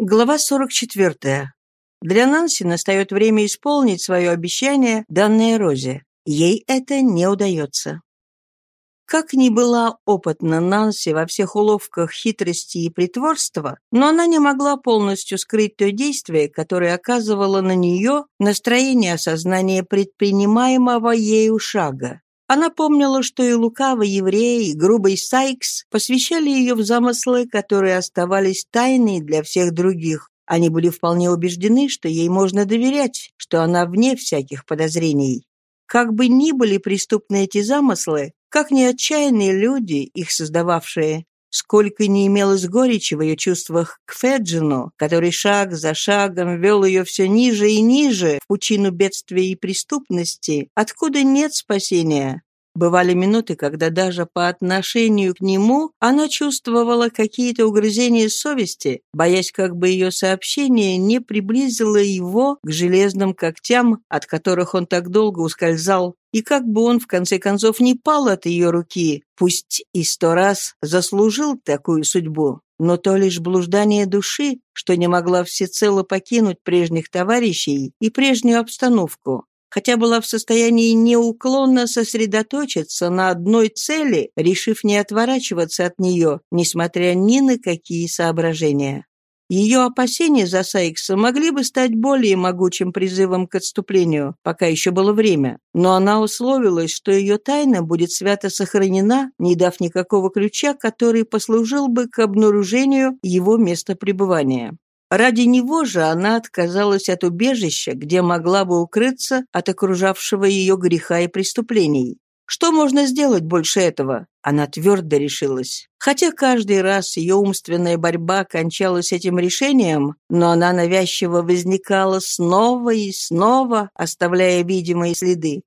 Глава 44. Для Нанси настает время исполнить свое обещание, данное Розе. Ей это не удается. Как ни была опытна Нанси во всех уловках хитрости и притворства, но она не могла полностью скрыть то действие, которое оказывало на нее настроение осознания предпринимаемого ею шага. Она помнила, что и лукавый еврей, и грубый Сайкс посвящали ее в замыслы, которые оставались тайной для всех других. Они были вполне убеждены, что ей можно доверять, что она вне всяких подозрений. Как бы ни были преступны эти замыслы, как ни отчаянные люди, их создававшие, сколько не имелось горечи в ее чувствах к Феджину, который шаг за шагом вел ее все ниже и ниже в пучину бедствия и преступности, откуда нет спасения. Бывали минуты, когда даже по отношению к нему она чувствовала какие-то угрызения совести, боясь, как бы ее сообщение не приблизило его к железным когтям, от которых он так долго ускользал, и как бы он, в конце концов, не пал от ее руки, пусть и сто раз заслужил такую судьбу. Но то лишь блуждание души, что не могла всецело покинуть прежних товарищей и прежнюю обстановку, хотя была в состоянии неуклонно сосредоточиться на одной цели, решив не отворачиваться от нее, несмотря ни на какие соображения. Ее опасения за Сайкса могли бы стать более могучим призывом к отступлению, пока еще было время, но она условилась, что ее тайна будет свято сохранена, не дав никакого ключа, который послужил бы к обнаружению его места пребывания. Ради него же она отказалась от убежища, где могла бы укрыться от окружавшего ее греха и преступлений. Что можно сделать больше этого? Она твердо решилась. Хотя каждый раз ее умственная борьба кончалась этим решением, но она навязчиво возникала снова и снова, оставляя видимые следы.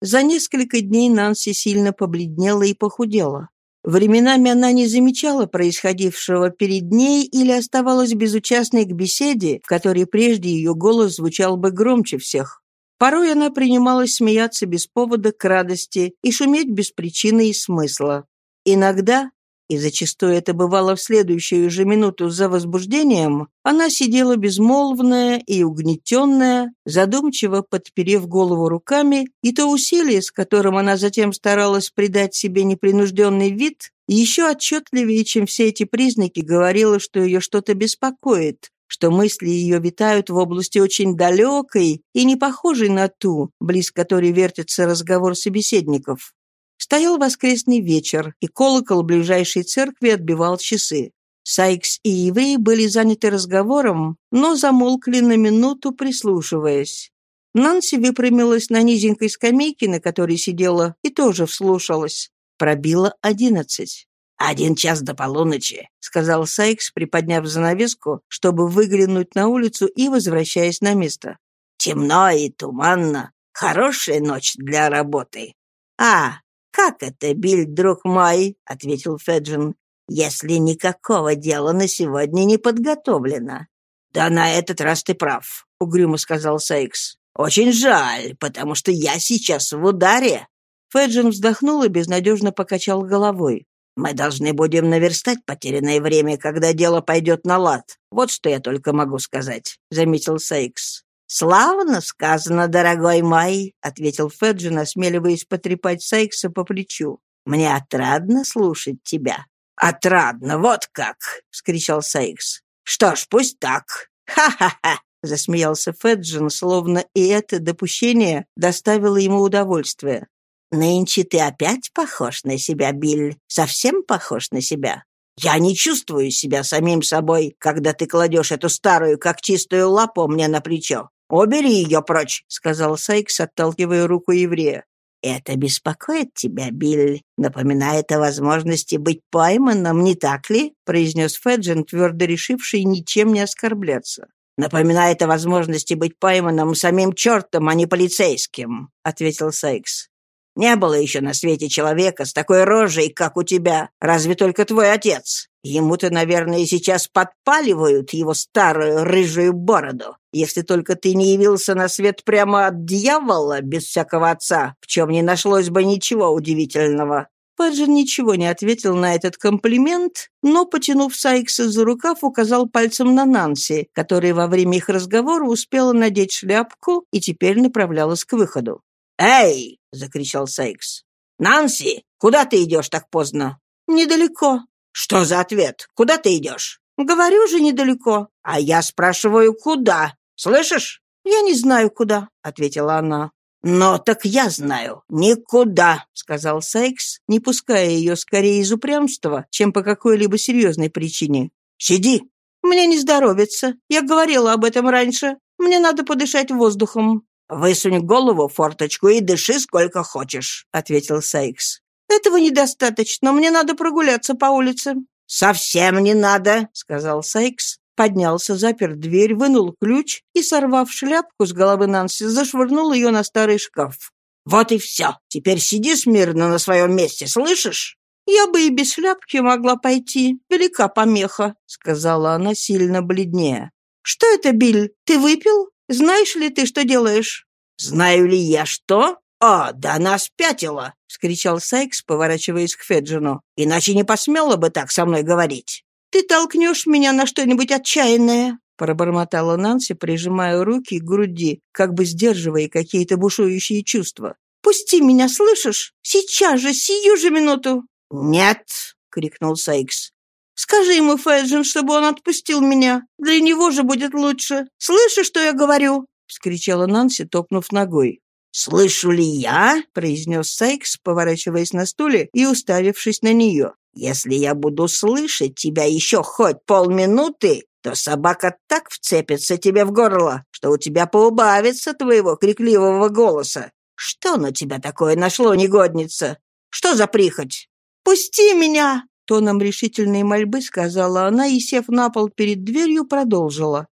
За несколько дней Нанси сильно побледнела и похудела. Временами она не замечала происходившего перед ней или оставалась безучастной к беседе, в которой прежде ее голос звучал бы громче всех. Порой она принималась смеяться без повода к радости и шуметь без причины и смысла. Иногда и зачастую это бывало в следующую же минуту за возбуждением, она сидела безмолвная и угнетенная, задумчиво подперев голову руками, и то усилие, с которым она затем старалась придать себе непринужденный вид, еще отчетливее, чем все эти признаки, говорило, что ее что-то беспокоит, что мысли ее витают в области очень далекой и не похожей на ту, близ которой вертится разговор собеседников. Стоял воскресный вечер, и колокол ближайшей церкви отбивал часы. Сайкс и еврей были заняты разговором, но замолкли на минуту, прислушиваясь. Нанси выпрямилась на низенькой скамейке, на которой сидела, и тоже вслушалась. Пробило одиннадцать. «Один час до полуночи», — сказал Сайкс, приподняв занавеску, чтобы выглянуть на улицу и возвращаясь на место. «Темно и туманно. Хорошая ночь для работы. А, «Как это, Биль, друг мой?» — ответил Феджин. «Если никакого дела на сегодня не подготовлено». «Да на этот раз ты прав», — угрюмо сказал Сайкс. «Очень жаль, потому что я сейчас в ударе». Феджин вздохнул и безнадежно покачал головой. «Мы должны будем наверстать потерянное время, когда дело пойдет на лад. Вот что я только могу сказать», — заметил Сайкс. «Славно сказано, дорогой мой», — ответил Феджин, осмеливаясь потрепать Сайкса по плечу. «Мне отрадно слушать тебя». «Отрадно, вот как!» — вскричал Сайкс. «Что ж, пусть так. Ха-ха-ха!» — засмеялся Феджин, словно и это допущение доставило ему удовольствие. «Нынче ты опять похож на себя, Биль. Совсем похож на себя. Я не чувствую себя самим собой, когда ты кладешь эту старую, как чистую лапу мне на плечо. «Убери ее прочь», — сказал Сайкс, отталкивая руку еврея. «Это беспокоит тебя, Билл? Напоминает о возможности быть пойманным, не так ли?» — произнес Феджин, твердо решивший ничем не оскорбляться. «Напоминает о возможности быть пойманным самим чертом, а не полицейским», — ответил Сайкс. Не было еще на свете человека с такой рожей, как у тебя, разве только твой отец. Ему-то, наверное, сейчас подпаливают его старую рыжую бороду. Если только ты не явился на свет прямо от дьявола, без всякого отца, в чем не нашлось бы ничего удивительного. Паджер ничего не ответил на этот комплимент, но, потянув Сайкса за рукав, указал пальцем на Нанси, которая во время их разговора успела надеть шляпку и теперь направлялась к выходу. «Эй!» — закричал Сайкс. «Нанси, куда ты идешь так поздно?» «Недалеко». «Что за ответ? Куда ты идешь?» «Говорю же, недалеко». «А я спрашиваю, куда? Слышишь?» «Я не знаю, куда», — ответила она. «Но так я знаю. Никуда», — сказал Сайкс, не пуская ее скорее из упрямства, чем по какой-либо серьезной причине. «Сиди». «Мне не здоровится. Я говорила об этом раньше. Мне надо подышать воздухом». «Высунь голову в форточку и дыши сколько хочешь», — ответил Сайкс. «Этого недостаточно. Мне надо прогуляться по улице». «Совсем не надо», — сказал Сайкс, поднялся, запер дверь, вынул ключ и, сорвав шляпку с головы Нанси, зашвырнул ее на старый шкаф. «Вот и все. Теперь сиди смирно на своем месте, слышишь?» «Я бы и без шляпки могла пойти. Велика помеха», — сказала она, сильно бледнее. «Что это, Биль? Ты выпил? Знаешь ли ты, что делаешь?» «Знаю ли я что? О, да она спятила!» — вскричал Сайкс, поворачиваясь к Феджину. «Иначе не посмела бы так со мной говорить». «Ты толкнешь меня на что-нибудь отчаянное?» пробормотала Нанси, прижимая руки к груди, как бы сдерживая какие-то бушующие чувства. «Пусти меня, слышишь? Сейчас же, сию же минуту!» «Нет!» — крикнул Сайкс. «Скажи ему, Фэджин, чтобы он отпустил меня. Для него же будет лучше. Слышишь, что я говорю?» — вскричала Нанси, топнув ногой. «Слышу ли я?» — произнес Сайкс, поворачиваясь на стуле и уставившись на нее. Если я буду слышать тебя еще хоть полминуты, то собака так вцепится тебе в горло, что у тебя поубавится твоего крикливого голоса. Что на тебя такое нашло, негодница? Что за прихоть? «Пусти меня!» — тоном решительной мольбы сказала она и, сев на пол перед дверью, продолжила.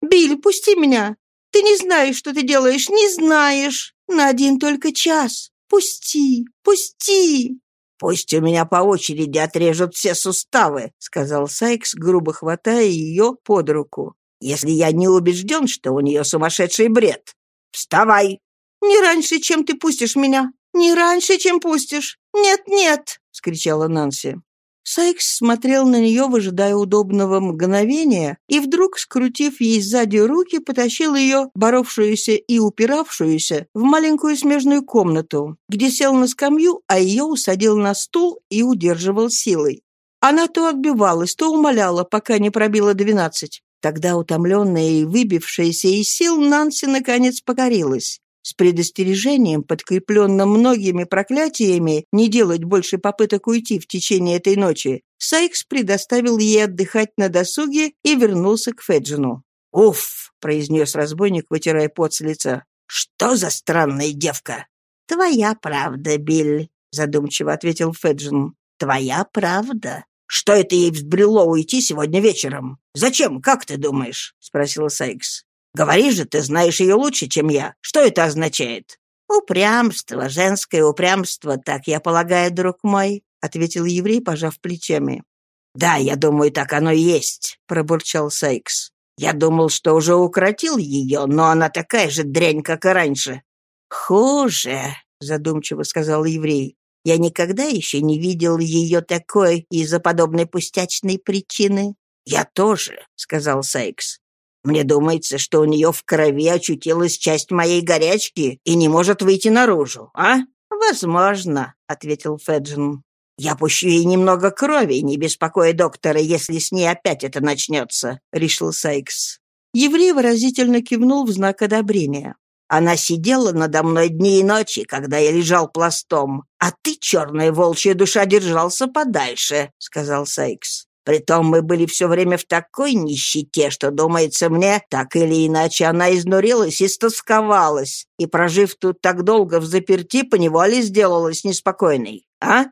«Билли, пусти меня! Ты не знаешь, что ты делаешь, не знаешь! На один только час! Пусти! Пусти!» «Пусть у меня по очереди отрежут все суставы», — сказал Сайкс, грубо хватая ее под руку. «Если я не убежден, что у нее сумасшедший бред. Вставай!» «Не раньше, чем ты пустишь меня! Не раньше, чем пустишь! Нет-нет!» — скричала Нанси. Сайкс смотрел на нее, выжидая удобного мгновения, и вдруг, скрутив ей сзади руки, потащил ее, боровшуюся и упиравшуюся, в маленькую смежную комнату, где сел на скамью, а ее усадил на стул и удерживал силой. Она то отбивалась, то умоляла, пока не пробила двенадцать. Тогда, утомленная и выбившаяся из сил, Нанси наконец покорилась. С предостережением, подкрепленным многими проклятиями, не делать больше попыток уйти в течение этой ночи, Сайкс предоставил ей отдыхать на досуге и вернулся к Феджину. «Уф!» — произнес разбойник, вытирая пот с лица. «Что за странная девка?» «Твоя правда, Билл», — задумчиво ответил Феджин. «Твоя правда. Что это ей взбрело уйти сегодня вечером? Зачем, как ты думаешь?» — спросил Сайкс. Говори же, ты знаешь ее лучше, чем я. Что это означает?» «Упрямство, женское упрямство, так я полагаю, друг мой», — ответил еврей, пожав плечами. «Да, я думаю, так оно и есть», — пробурчал Сайкс. «Я думал, что уже укротил ее, но она такая же дрянь, как и раньше». «Хуже», — задумчиво сказал еврей. «Я никогда еще не видел ее такой из-за подобной пустячной причины». «Я тоже», — сказал Сайкс. Мне думается, что у нее в крови очутилась часть моей горячки и не может выйти наружу, а?» «Возможно», — ответил Феджин. «Я пущу ей немного крови, не беспокоя доктора, если с ней опять это начнется», — решил Сайкс. Еврей выразительно кивнул в знак одобрения. Она сидела надо мной дни и ночи, когда я лежал пластом. А ты, черная волчья душа, держался подальше», — сказал Сайкс. Притом мы были все время в такой нищете, что, думается мне, так или иначе она изнурилась и стосковалась, и, прожив тут так долго в заперти, поневоле сделалась неспокойной. А?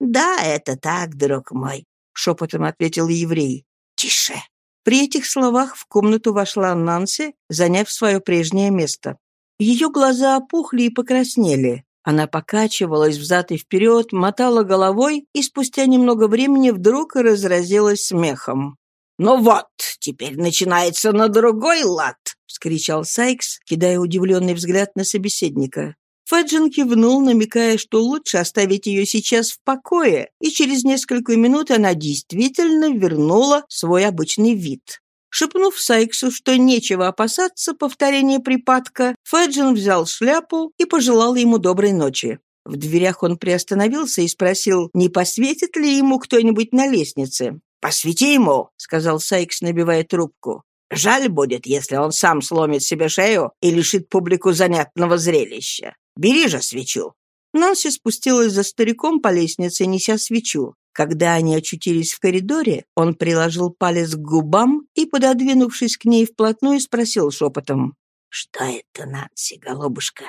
«Да, это так, друг мой», — шепотом ответил еврей. «Тише». При этих словах в комнату вошла Нанси, заняв свое прежнее место. Ее глаза опухли и покраснели. Она покачивалась взад и вперед, мотала головой и спустя немного времени вдруг разразилась смехом. «Ну вот, теперь начинается на другой лад!» — вскричал Сайкс, кидая удивленный взгляд на собеседника. Феджин кивнул, намекая, что лучше оставить ее сейчас в покое, и через несколько минут она действительно вернула свой обычный вид. Шепнув Сайксу, что нечего опасаться повторения припадка, Феджин взял шляпу и пожелал ему доброй ночи. В дверях он приостановился и спросил, не посветит ли ему кто-нибудь на лестнице. «Посвети ему», — сказал Сайкс, набивая трубку. «Жаль будет, если он сам сломит себе шею и лишит публику занятного зрелища. Бери же свечу». Нанси спустилась за стариком по лестнице, неся свечу. Когда они очутились в коридоре, он приложил палец к губам и, пододвинувшись к ней вплотную, спросил шепотом. «Что это, Нанси, голубушка?»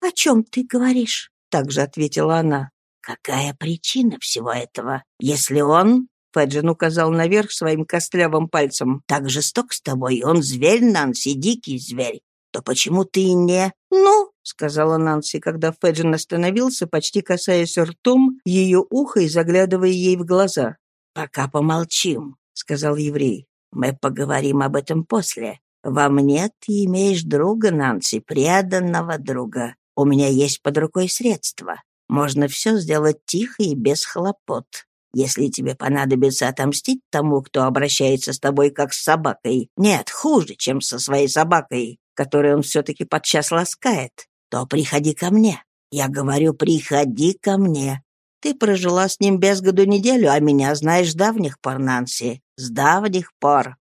«О чем ты говоришь?» — также ответила она. «Какая причина всего этого? Если он, Феджин указал наверх своим костлявым пальцем. «Так жесток с тобой, он зверь, Нанси, дикий зверь. То почему ты не...» «Ну, — сказала Нанси, когда Феджин остановился, почти касаясь ртом ее уха и заглядывая ей в глаза. «Пока помолчим», — сказал еврей. «Мы поговорим об этом после. Во мне ты имеешь друга, Нанси, преданного друга. У меня есть под рукой средства. Можно все сделать тихо и без хлопот. Если тебе понадобится отомстить тому, кто обращается с тобой как с собакой, нет, хуже, чем со своей собакой, которой он все-таки подчас ласкает, то приходи ко мне. Я говорю, приходи ко мне. Ты прожила с ним без году неделю, а меня знаешь с давних пор, Нанси, с давних пор.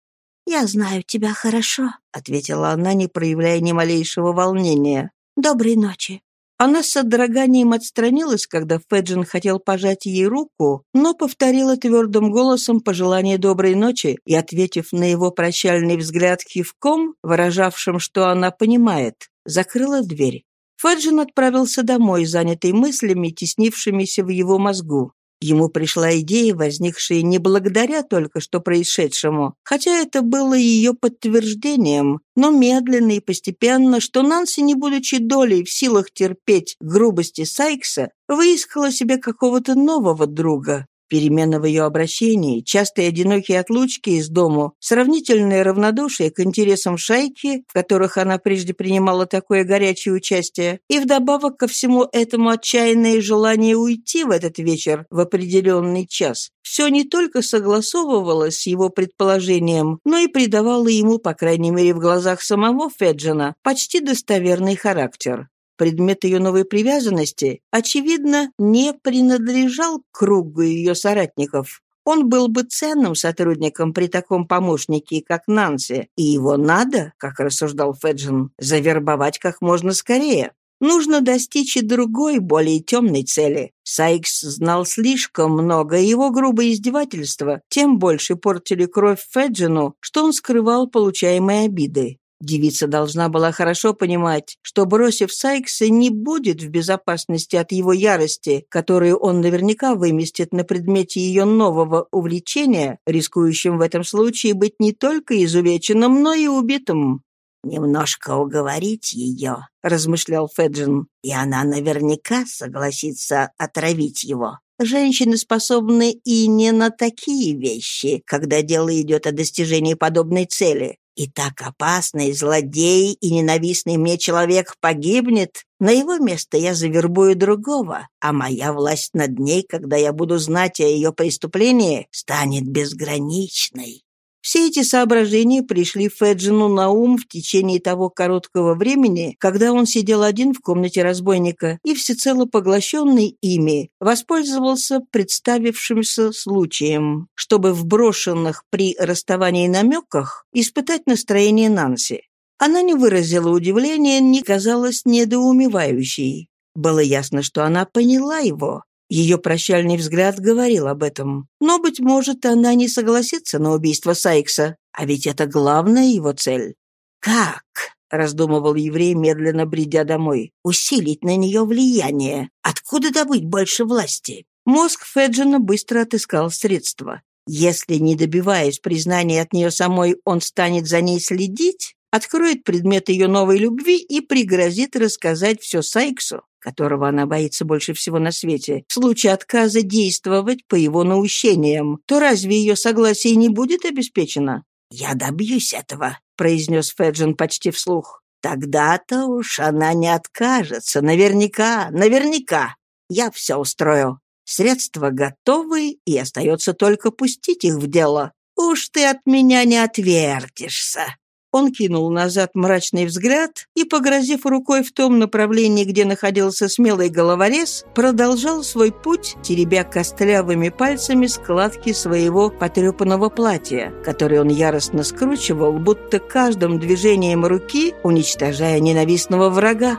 «Я знаю тебя хорошо», — ответила она, не проявляя ни малейшего волнения. «Доброй ночи». Она с содроганием отстранилась, когда Феджин хотел пожать ей руку, но повторила твердым голосом пожелание доброй ночи и, ответив на его прощальный взгляд кивком, выражавшим, что она понимает, закрыла дверь. Феджин отправился домой, занятый мыслями, теснившимися в его мозгу. Ему пришла идея, возникшая не благодаря только что происшедшему, хотя это было ее подтверждением, но медленно и постепенно, что Нанси, не будучи долей в силах терпеть грубости Сайкса, выискала себе какого-то нового друга, Перемена в ее обращении, частые одинокие отлучки из дому, сравнительное равнодушие к интересам шайки, в которых она прежде принимала такое горячее участие, и вдобавок ко всему этому отчаянное желание уйти в этот вечер в определенный час, все не только согласовывалось с его предположением, но и придавало ему, по крайней мере в глазах самого Феджина, почти достоверный характер. Предмет ее новой привязанности, очевидно, не принадлежал кругу ее соратников. Он был бы ценным сотрудником при таком помощнике, как Нанси, и его надо, как рассуждал Феджин, завербовать как можно скорее. Нужно достичь и другой, более темной цели. Сайкс знал слишком много, и его грубые издевательства тем больше портили кровь Феджину, что он скрывал получаемые обиды. Девица должна была хорошо понимать, что, бросив Сайкса, не будет в безопасности от его ярости, которую он наверняка выместит на предмете ее нового увлечения, рискующим в этом случае быть не только изувеченным, но и убитым. «Немножко уговорить ее», — размышлял Феджин, «и она наверняка согласится отравить его». Женщины способны и не на такие вещи, когда дело идет о достижении подобной цели. И так опасный злодей и ненавистный мне человек погибнет, на его место я завербую другого, а моя власть над ней, когда я буду знать о ее преступлении, станет безграничной. Все эти соображения пришли Феджину на ум в течение того короткого времени, когда он сидел один в комнате разбойника и, всецело поглощенный ими, воспользовался представившимся случаем, чтобы в брошенных при расставании намеках испытать настроение Нанси. Она не выразила удивления, не казалась недоумевающей. Было ясно, что она поняла его, ее прощальный взгляд говорил об этом. Но, быть может, она не согласится на убийство Сайкса, а ведь это главная его цель. «Как?» — раздумывал еврей, медленно бредя домой. «Усилить на нее влияние. Откуда добыть больше власти?» Мозг Феджина быстро отыскал средства. Если, не добиваясь признания от нее самой, он станет за ней следить, откроет предмет ее новой любви и пригрозит рассказать все Сайксу, которого она боится больше всего на свете, в случае отказа действовать по его наущениям, то разве ее согласие не будет обеспечено? «Я добьюсь этого», — произнес Феджин почти вслух. Тогда-то уж она не откажется. Наверняка, наверняка. Я все устрою. Средства готовы, и остается только пустить их в дело. Уж ты от меня не отвертишься». Он кинул назад мрачный взгляд и, погрозив рукой в том направлении, где находился смелый головорез, продолжал свой путь, теребя костлявыми пальцами складки своего потрепанного платья, которое он яростно скручивал, будто каждым движением руки уничтожая ненавистного врага.